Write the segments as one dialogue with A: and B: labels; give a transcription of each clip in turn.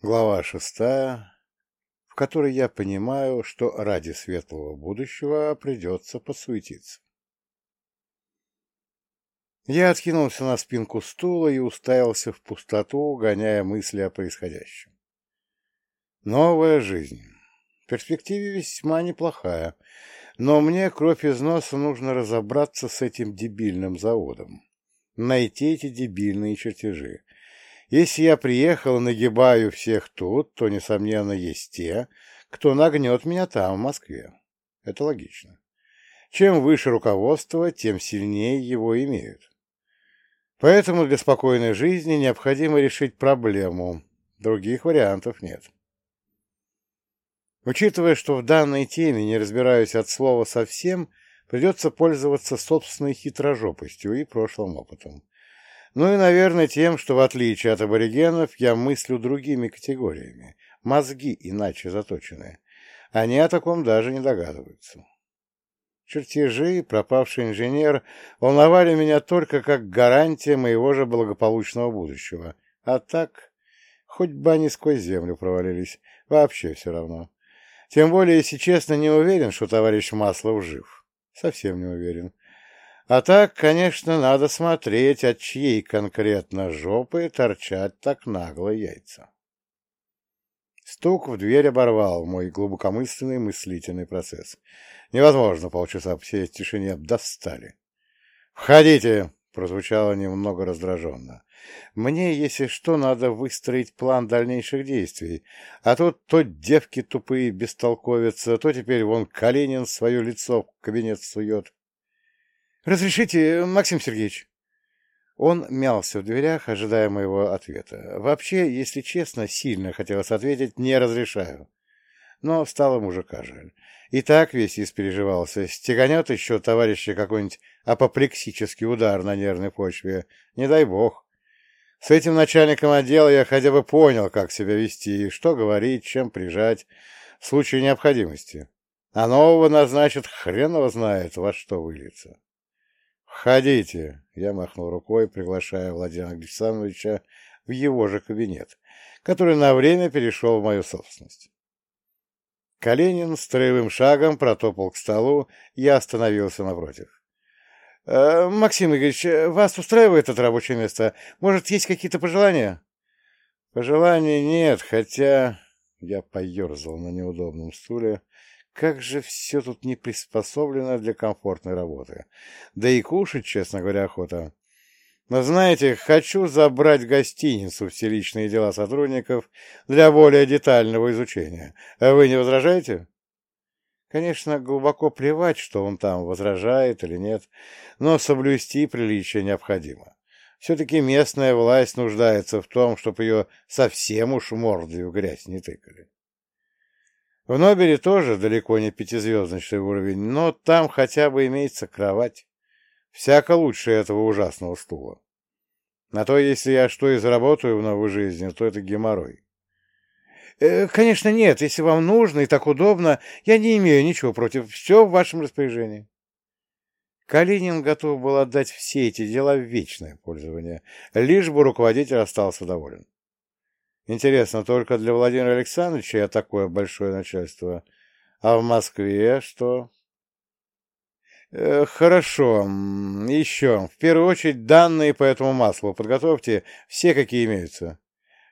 A: Глава шестая, в которой я понимаю, что ради светлого будущего придется посуетиться. Я откинулся на спинку стула и уставился в пустоту, гоняя мысли о происходящем. Новая жизнь. В перспективе весьма неплохая, но мне кровь из носа нужно разобраться с этим дебильным заводом, найти эти дебильные чертежи, если я приехал и нагибаю всех тут, то, несомненно, есть те, кто нагнет меня там, в Москве. Это логично. Чем выше руководство, тем сильнее его имеют. Поэтому для спокойной жизни необходимо решить проблему. Других вариантов нет. Учитывая, что в данной теме не разбираюсь от слова совсем, придется пользоваться собственной хитрожопостью и прошлым опытом. Ну и, наверное, тем, что, в отличие от аборигенов, я мыслю другими категориями, мозги иначе заточены. Они о таком даже не догадываются. Чертежи, пропавший инженер волновали меня только как гарантия моего же благополучного будущего. А так, хоть бы они сквозь землю провалились, вообще все равно. Тем более, если честно, не уверен, что товарищ Маслов жив. Совсем не уверен. А так, конечно, надо смотреть, от чьей конкретно жопы торчат так нагло яйца. Стук в дверь оборвал мой глубокомысленный мыслительный процесс. Невозможно полчаса посидеть в тишине. Достали. «Входите!» — прозвучало немного раздраженно. «Мне, если что, надо выстроить план дальнейших действий, а тут то девки тупые бестолковятся, то теперь вон Калинин свое лицо в кабинет сует. «Разрешите, Максим Сергеевич?» Он мялся в дверях, ожидая моего ответа. Вообще, если честно, сильно хотелось ответить «не разрешаю». Но стало мужика жаль. И так весь испереживался. Стеганет еще товарища какой-нибудь апоплексический удар на нервной почве. Не дай бог. С этим начальником отдела я хотя бы понял, как себя вести, что говорить, чем прижать в случае необходимости. А нового назначат хреново знает, во что выльется. «Входите!» — я махнул рукой, приглашая Владимира Александровича в его же кабинет, который на время перешел в мою собственность. Калинин строевым шагом протопал к столу и остановился напротив. «Э, «Максим Игоревич, вас устраивает это рабочее место? Может, есть какие-то пожелания?» «Пожеланий нет, хотя...» Я поерзал на неудобном стуле, как же все тут не приспособлено для комфортной работы. Да и кушать, честно говоря, охота. Но знаете, хочу забрать гостиницу все личные дела сотрудников для более детального изучения. Вы не возражаете? Конечно, глубоко плевать, что он там возражает или нет, но соблюсти приличие необходимо. Все-таки местная власть нуждается в том, чтобы ее совсем уж мордой в грязь не тыкали. В Нобеле тоже далеко не пятизвездочный уровень, но там хотя бы имеется кровать. Всяко лучше этого ужасного стула. На то, если я что и заработаю в новой жизни, то это геморрой. Э, конечно, нет. Если вам нужно и так удобно, я не имею ничего против. Все в вашем распоряжении. Калинин готов был отдать все эти дела в вечное пользование, лишь бы руководитель остался доволен. Интересно, только для Владимира Александровича я такое большое начальство. А в Москве что? Э, хорошо. Еще. В первую очередь, данные по этому маслу подготовьте, все, какие имеются.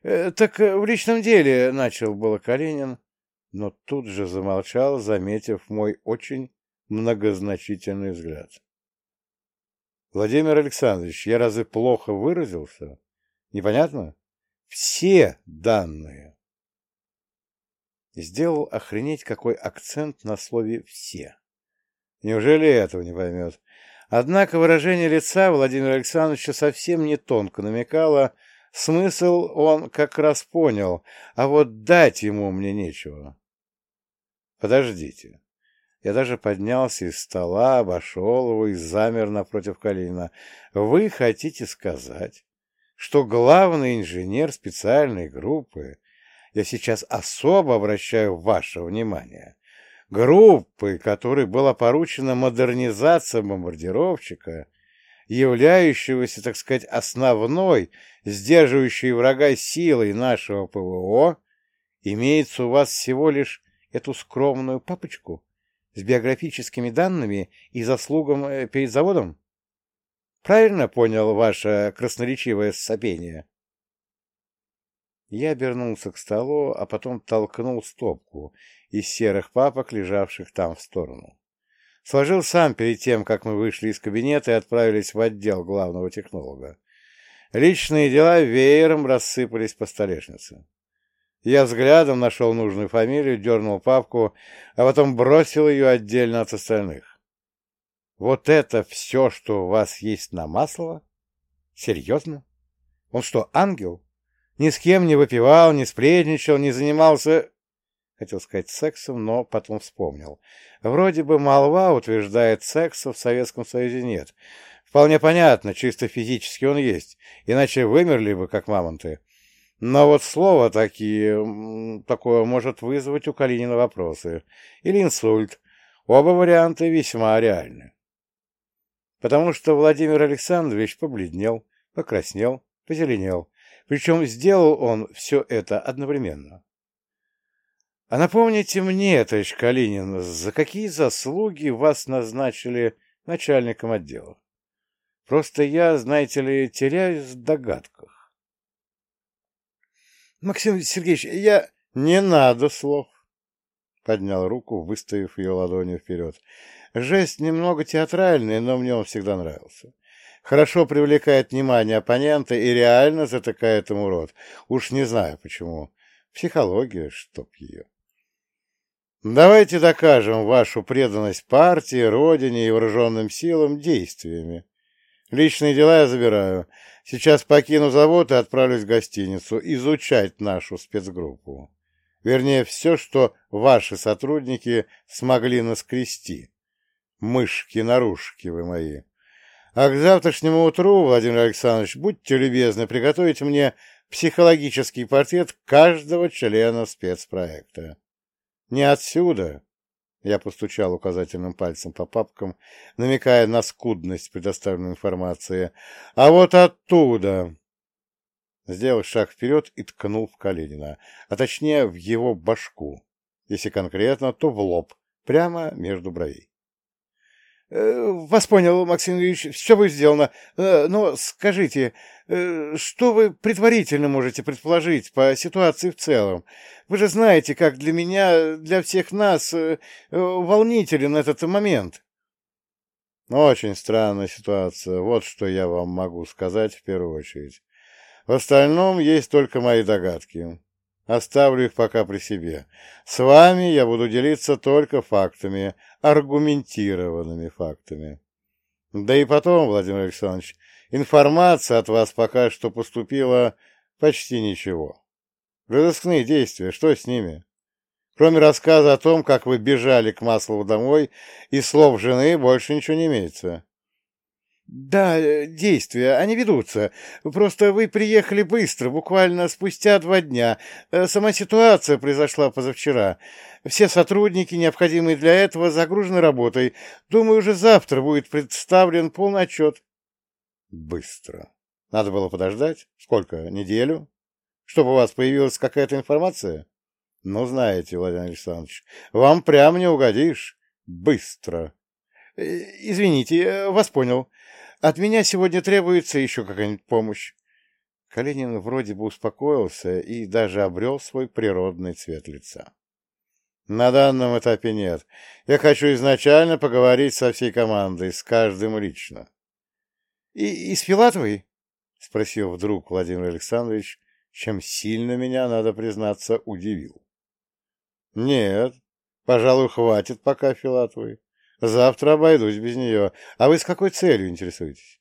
A: Э, так в личном деле, начал было Калинин, но тут же замолчал, заметив мой очень многозначительный взгляд. Владимир Александрович, я разве плохо выразился? Непонятно? Все данные. Сделал охренеть какой акцент на слове «все». Неужели этого не поймет? Однако выражение лица Владимира Александровича совсем не тонко намекало, смысл он как раз понял, а вот дать ему мне нечего. Подождите. Я даже поднялся из стола, обошел его и замер напротив Калина. Вы хотите сказать, что главный инженер специальной группы, я сейчас особо обращаю ваше внимание, группы, которой была поручена модернизация бомбардировщика, являющегося, так сказать, основной, сдерживающей врага силой нашего ПВО, имеется у вас всего лишь эту скромную папочку с биографическими данными и заслугам э, перед заводом? Правильно понял ваше красноречивое сопение? Я обернулся к столу, а потом толкнул стопку из серых папок, лежавших там в сторону. Сложил сам перед тем, как мы вышли из кабинета и отправились в отдел главного технолога. Личные дела веером рассыпались по столешнице. Я взглядом нашел нужную фамилию, дернул папку, а потом бросил ее отдельно от остальных. Вот это все, что у вас есть на Маслова? Серьезно? Он что, ангел? Ни с кем не выпивал, не сплетничал, не занимался... Хотел сказать сексом, но потом вспомнил. Вроде бы молва утверждает, секса в Советском Союзе нет. Вполне понятно, чисто физически он есть, иначе вымерли бы, как мамонты. Но вот слово такие, такое может вызвать у Калинина вопросы. Или инсульт. Оба варианта весьма реальны. Потому что Владимир Александрович побледнел, покраснел, позеленел. Причем сделал он все это одновременно. А напомните мне, товарищ Калинин, за какие заслуги вас назначили начальником отдела? Просто я, знаете ли, теряюсь в догадках. Максим Сергеевич, я... Не надо слов. Поднял руку, выставив ее ладонью вперед. Жест немного театральный, но мне он всегда нравился. Хорошо привлекает внимание оппонента и реально затыкает ему рот. Уж не знаю почему. Психология, чтоб ее. Давайте докажем вашу преданность партии, родине и вооруженным силам действиями. Личные дела я забираю. Сейчас покину завод и отправлюсь в гостиницу изучать нашу спецгруппу. Вернее, все, что ваши сотрудники смогли наскрести. Мышки-нарушки вы мои. А к завтрашнему утру, Владимир Александрович, будьте любезны, приготовить мне психологический портрет каждого члена спецпроекта. Не отсюда, я постучал указательным пальцем по папкам, намекая на скудность предоставленной информации. А вот оттуда. Сделал шаг вперед и ткнул в Калинина, а точнее в его башку. Если конкретно, то в лоб, прямо между бровей. Э, — Вас понял, Максим Ильич, все будет сделано. Э, но скажите, э, что вы предварительно можете предположить по ситуации в целом? Вы же знаете, как для меня, для всех нас волнителен этот момент. Очень странная ситуация. Вот что я вам могу сказать в первую очередь. В остальном есть только мои догадки. Оставлю их пока при себе. С вами я буду делиться только фактами, аргументированными фактами. Да и потом, Владимир Александрович, информация от вас пока что поступила почти ничего. Разыскные действия, что с ними? Кроме рассказа о том, как вы бежали к Маслову домой, и слов жены больше ничего не имеется. Да, э, действия, они ведутся. Просто вы приехали быстро, буквально спустя два дня. Э, сама ситуация произошла позавчера. Все сотрудники, необходимые для этого, загружены работой. Думаю, уже завтра будет представлен полный отчет. Быстро. Надо было подождать. Сколько? Неделю? Чтобы у вас появилась какая-то информация? Ну, знаете, Владимир Александрович, вам прямо не угодишь. Быстро. Э, извините, вас понял. От меня сегодня требуется еще какая-нибудь помощь. Калинин вроде бы успокоился и даже обрел свой природный цвет лица. На данном этапе нет. Я хочу изначально поговорить со всей командой, с каждым лично. — И, и с Филатовой? — спросил вдруг Владимир Александрович, чем сильно меня, надо признаться, удивил. — Нет, пожалуй, хватит пока Филатовой. Завтра обойдусь без нее. А вы с какой целью интересуетесь?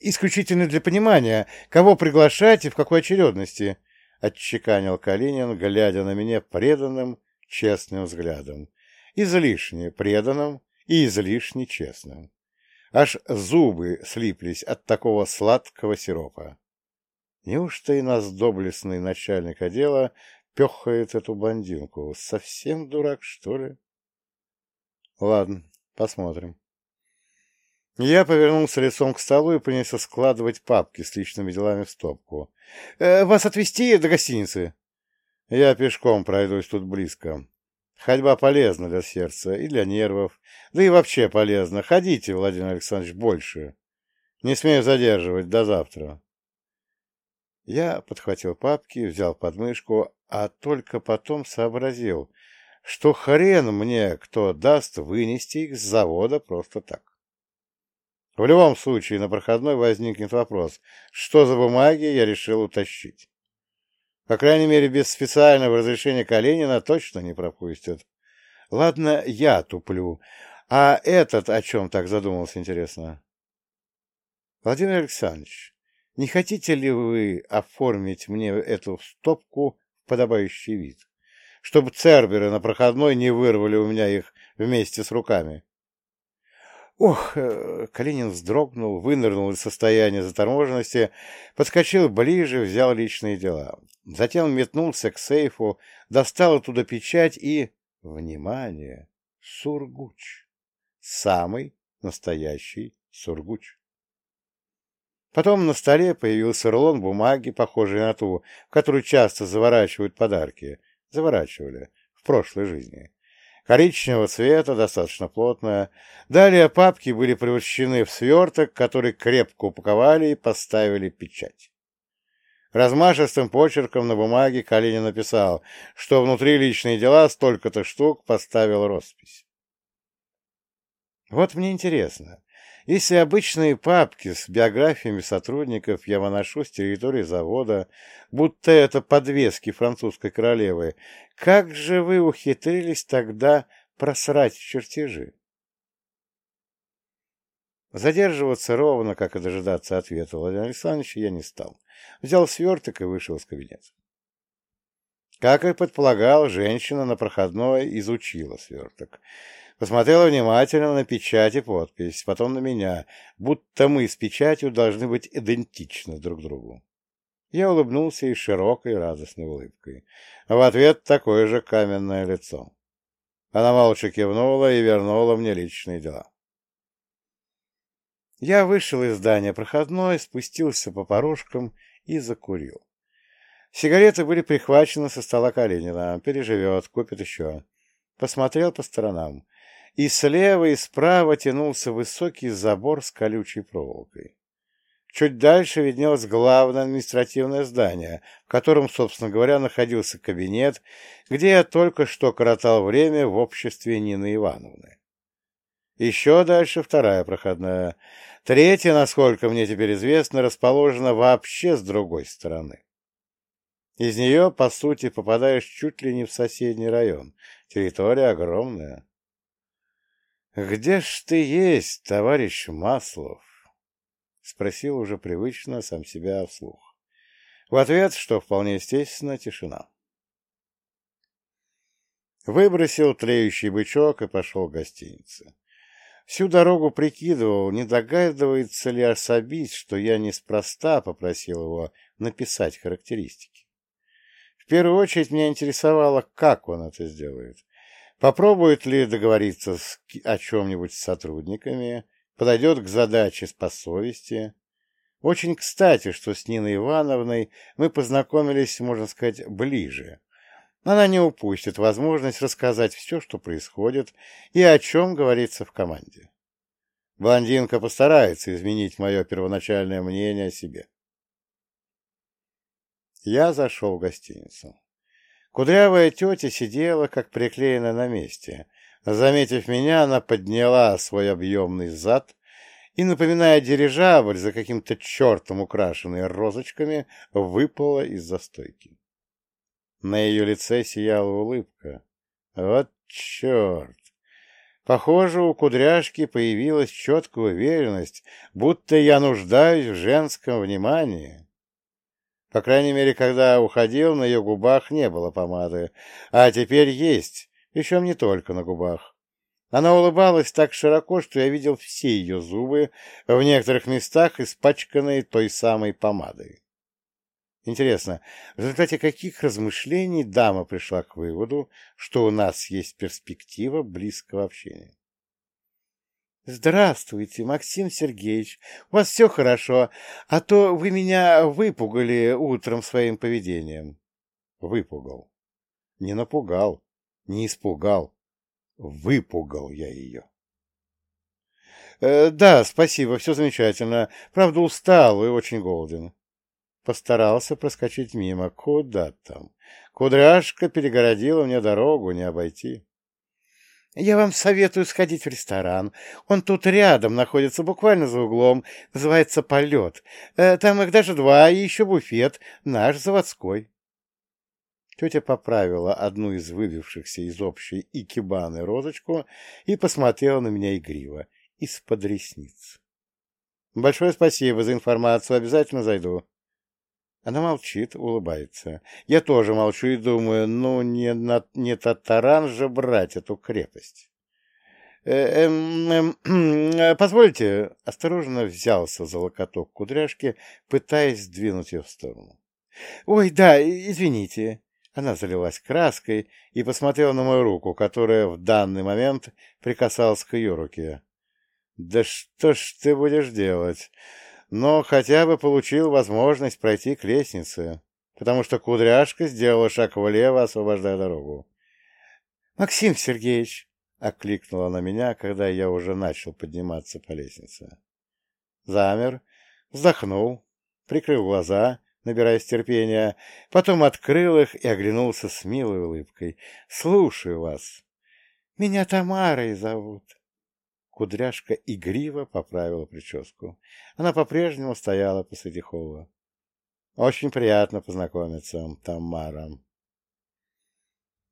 A: Исключительно для понимания, кого приглашать и в какой очередности, — отчеканил Калинин, глядя на меня преданным, честным взглядом. Излишне преданным и излишне честным. Аж зубы слиплись от такого сладкого сиропа. Неужто и нас доблестный начальник отдела пехает эту блондинку? Совсем дурак, что ли? Ладно, посмотрим. Я повернулся лицом к столу и принялся складывать папки с личными делами в стопку. «Э, «Вас отвезти до гостиницы?» «Я пешком пройдусь тут близко. Ходьба полезна для сердца и для нервов, да и вообще полезно. Ходите, Владимир Александрович, больше. Не смею задерживать. До завтра». Я подхватил папки, взял подмышку, а только потом сообразил, что хрен мне кто даст вынести их с завода просто так. В любом случае на проходной возникнет вопрос, что за бумаги я решил утащить. По крайней мере, без специального разрешения Калинина точно не пропустят. Ладно, я туплю. А этот о чем так задумался, интересно? Владимир Александрович, не хотите ли вы оформить мне эту стопку в подобающий вид, чтобы церберы на проходной не вырвали у меня их вместе с руками? Ох, э, Калинин вздрогнул, вынырнул из состояния заторможенности, подскочил ближе, взял личные дела. Затем метнулся к сейфу, достал оттуда печать и... Внимание! Сургуч! Самый настоящий сургуч. Потом на столе появился рулон бумаги, похожий на ту, в которую часто заворачивают подарки. Заворачивали в прошлой жизни. Коричневого цвета, достаточно плотная. Далее папки были превращены в сверток, который крепко упаковали и поставили печать. Размашистым почерком на бумаге Калинин написал, что внутри личные дела столько-то штук поставил роспись. Вот мне интересно, если обычные папки с биографиями сотрудников я выношу с территории завода, будто это подвески французской королевы, как же вы ухитрились тогда просрать чертежи? Задерживаться ровно, как и дожидаться ответа Владимира Александровича, я не стал. Взял сверток и вышел из кабинета. Как и предполагал, женщина на проходной изучила сверток. Посмотрела внимательно на печать и подпись, потом на меня, будто мы с печатью должны быть идентичны друг другу. Я улыбнулся и широкой радостной улыбкой. В ответ такое же каменное лицо. Она молча кивнула и вернула мне личные дела. Я вышел из здания проходной, спустился по порожкам и закурил. Сигареты были прихвачены со стола Калинина. Переживет, купит еще. Посмотрел по сторонам и слева и справа тянулся высокий забор с колючей проволокой. Чуть дальше виднелось главное административное здание, в котором, собственно говоря, находился кабинет, где я только что коротал время в обществе Нины Ивановны. Еще дальше вторая проходная. Третья, насколько мне теперь известно, расположена вообще с другой стороны. Из нее, по сути, попадаешь чуть ли не в соседний район. Территория огромная. «Где ж ты есть, товарищ Маслов?» — спросил уже привычно сам себя вслух. В ответ, что вполне естественно, тишина. Выбросил тлеющий бычок и пошел к гостинице. Всю дорогу прикидывал, не догадывается ли особист, что я неспроста попросил его написать характеристики. В первую очередь меня интересовало, как он это сделает. Попробует ли договориться с, о чем-нибудь с сотрудниками, подойдет к задаче по совести. Очень кстати, что с Ниной Ивановной мы познакомились, можно сказать, ближе. Она не упустит возможность рассказать все, что происходит и о чем говорится в команде. Блондинка постарается изменить мое первоначальное мнение о себе. Я зашел в гостиницу. Кудрявая тетя сидела, как приклеена на месте. Заметив меня, она подняла свой объемный зад и, напоминая дирижабль, за каким-то чертом украшенный розочками, выпала из застойки. На ее лице сияла улыбка. Вот черт! Похоже, у кудряшки появилась четкая уверенность, будто я нуждаюсь в женском внимании. По крайней мере, когда уходил, на ее губах не было помады, а теперь есть, причем не только на губах. Она улыбалась так широко, что я видел все ее зубы, в некоторых местах испачканные той самой помадой. Интересно, в результате каких размышлений дама пришла к выводу, что у нас есть перспектива близкого общения? Здравствуйте, Максим Сергеевич. У вас все хорошо, а то вы меня выпугали утром своим поведением. Выпугал. Не напугал, не испугал. Выпугал я ее. Э, да, спасибо, все замечательно. Правда, устал и очень голоден. Постарался проскочить мимо. Куда там? Кудряшка перегородила мне дорогу, не обойти. Я вам советую сходить в ресторан. Он тут рядом находится, буквально за углом. Называется «Полет». Э, там их даже два, и еще буфет, наш заводской. Тетя поправила одну из выбившихся из общей икебаны розочку и посмотрела на меня игриво, из-под ресниц. «Большое спасибо за информацию, обязательно зайду». Она молчит, улыбается. Я тоже молчу и думаю, ну, не, на, не татаран же брать эту крепость. Э, эм, эм, позвольте, осторожно взялся за локоток кудряшки, пытаясь сдвинуть ее в сторону. Ой, да, извините. Она залилась краской и посмотрела на мою руку, которая в данный момент прикасалась к ее руке. Да что ж ты будешь делать? Но хотя бы получил возможность пройти к лестнице, потому что кудряшка сделала шаг влево, освобождая дорогу. — Максим Сергеевич! — окликнула на меня, когда я уже начал подниматься по лестнице. Замер, вздохнул, прикрыл глаза, набираясь терпения, потом открыл их и оглянулся с милой улыбкой. — Слушаю вас. — Меня Тамарой зовут. Кудряшка игриво поправила прическу. Она по-прежнему стояла посреди холла. Очень приятно познакомиться, Тамара.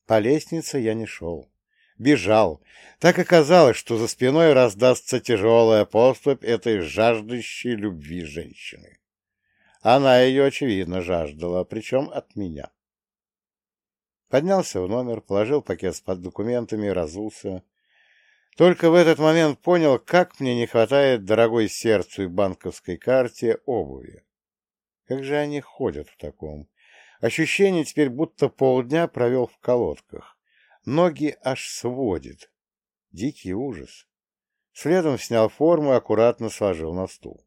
A: По лестнице я не шел. Бежал. Так оказалось, что за спиной раздастся тяжелая поступь этой жаждущей любви женщины. Она ее, очевидно, жаждала, причем от меня. Поднялся в номер, положил пакет с под документами, разулся. Только в этот момент понял, как мне не хватает дорогой сердцу и банковской карте обуви. Как же они ходят в таком? Ощущение теперь будто полдня провел в колодках. Ноги аж сводит. Дикий ужас. Следом снял форму и аккуратно сложил на стул.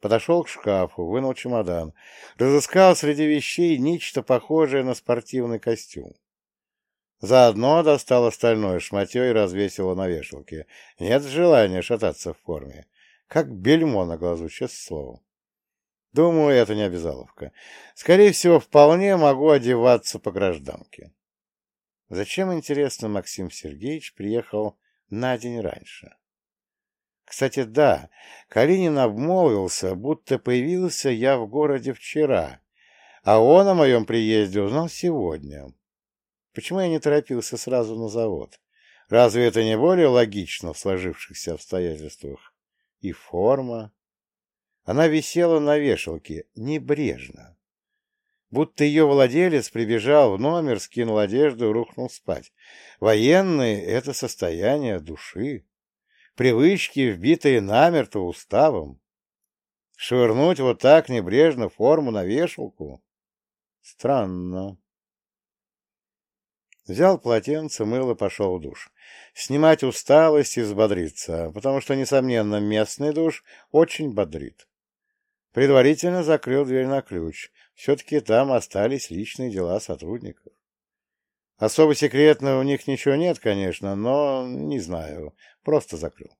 A: Подошел к шкафу, вынул чемодан. Разыскал среди вещей нечто похожее на спортивный костюм. Заодно достал остальное шматье и развесила на вешалке. Нет желания шататься в форме. Как бельмо на глазу, честное слово. Думаю, это не обязаловка. Скорее всего, вполне могу одеваться по гражданке. Зачем, интересно, Максим Сергеевич приехал на день раньше? Кстати, да, Калинин обмолвился, будто появился я в городе вчера, а он о моем приезде узнал сегодня. Почему я не торопился сразу на завод? Разве это не более логично в сложившихся обстоятельствах? И форма. Она висела на вешалке, небрежно. Будто ее владелец прибежал в номер, скинул одежду и рухнул спать. Военные — это состояние души. Привычки, вбитые намертво уставом. Швырнуть вот так небрежно форму на вешалку? Странно. Взял полотенце, мыл и пошел в душ. Снимать усталость и взбодриться, потому что, несомненно, местный душ очень бодрит. Предварительно закрыл дверь на ключ. Все-таки там остались личные дела сотрудников. Особо секретного у них ничего нет, конечно, но не знаю, просто закрыл.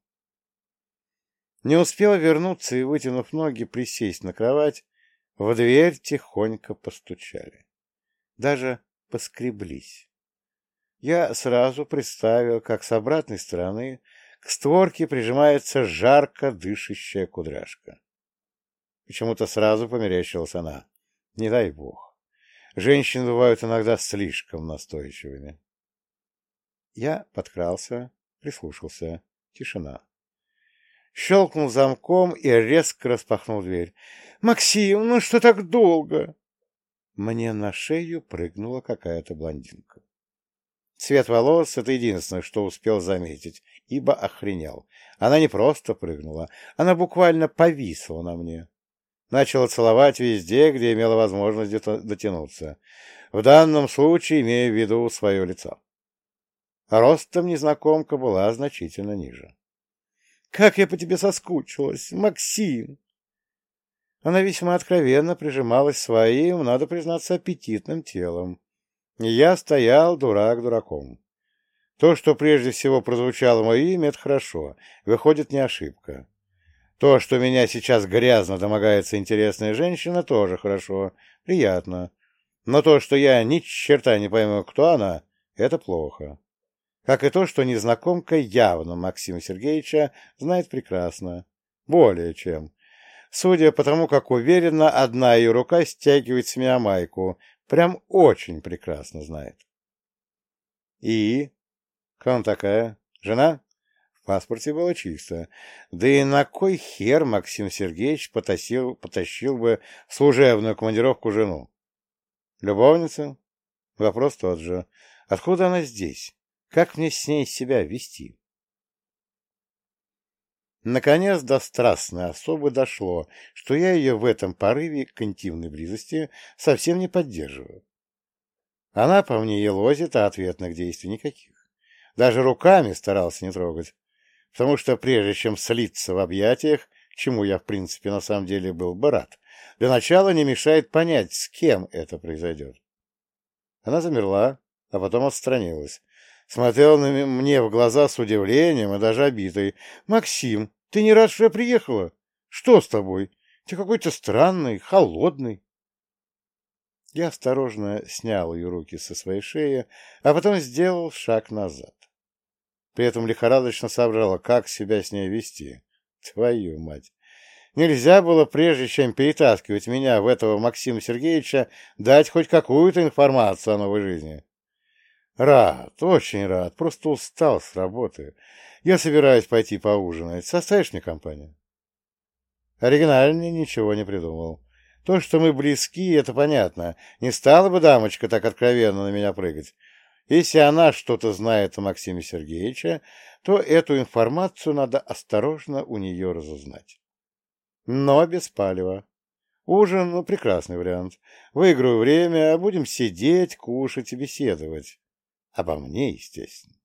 A: Не успел вернуться и, вытянув ноги, присесть на кровать, в дверь тихонько постучали. Даже поскреблись я сразу представил, как с обратной стороны к створке прижимается жарко дышащая кудряшка. Почему-то сразу померещилась она. Не дай бог. Женщины бывают иногда слишком настойчивыми. Я подкрался, прислушался. Тишина. Щелкнул замком и резко распахнул дверь. «Максим, ну что так долго?» Мне на шею прыгнула какая-то блондинка. Цвет волос — это единственное, что успел заметить, ибо охренел. Она не просто прыгнула, она буквально повисла на мне. Начала целовать везде, где имела возможность дотянуться. В данном случае имея в виду свое лицо. Ростом незнакомка была значительно ниже. Как я по тебе соскучилась, Максим! Она весьма откровенно прижималась своим, надо признаться, аппетитным телом. Я стоял дурак дураком. То, что прежде всего прозвучало мое имя, это хорошо. Выходит, не ошибка. То, что меня сейчас грязно домогается интересная женщина, тоже хорошо. Приятно. Но то, что я ни черта не пойму, кто она, это плохо. Как и то, что незнакомка явно Максима Сергеевича знает прекрасно. Более чем. Судя по тому, как уверенно одна ее рука стягивает с меня майку, прям очень прекрасно знает. И? Кто она такая? Жена? В паспорте было чисто. Да и на кой хер Максим Сергеевич потащил, потащил бы служебную командировку жену? Любовница? Вопрос тот же. Откуда она здесь? Как мне с ней себя вести? Наконец до страстной особы дошло, что я ее в этом порыве к интимной близости совсем не поддерживаю. Она по мне елозит, а ответных действий никаких. Даже руками старался не трогать, потому что прежде чем слиться в объятиях, чему я, в принципе, на самом деле был бы рад, для начала не мешает понять, с кем это произойдет. Она замерла, а потом отстранилась, Смотрел на мне в глаза с удивлением и даже обидой. «Максим, ты не рад, что я приехала? Что с тобой? Ты какой-то странный, холодный». Я осторожно снял ее руки со своей шеи, а потом сделал шаг назад. При этом лихорадочно соображала, как себя с ней вести. Твою мать! Нельзя было, прежде чем перетаскивать меня в этого Максима Сергеевича, дать хоть какую-то информацию о новой жизни. Рад, очень рад. Просто устал с работы. Я собираюсь пойти поужинать. Составишь мне компанию? Оригинальнее ничего не придумал. То, что мы близки, это понятно. Не стала бы дамочка так откровенно на меня прыгать. Если она что-то знает о Максиме Сергеевиче, то эту информацию надо осторожно у нее разузнать. Но без палева. Ужин ну, — прекрасный вариант. Выиграю время, а будем сидеть, кушать и беседовать. Обо мне, естественно.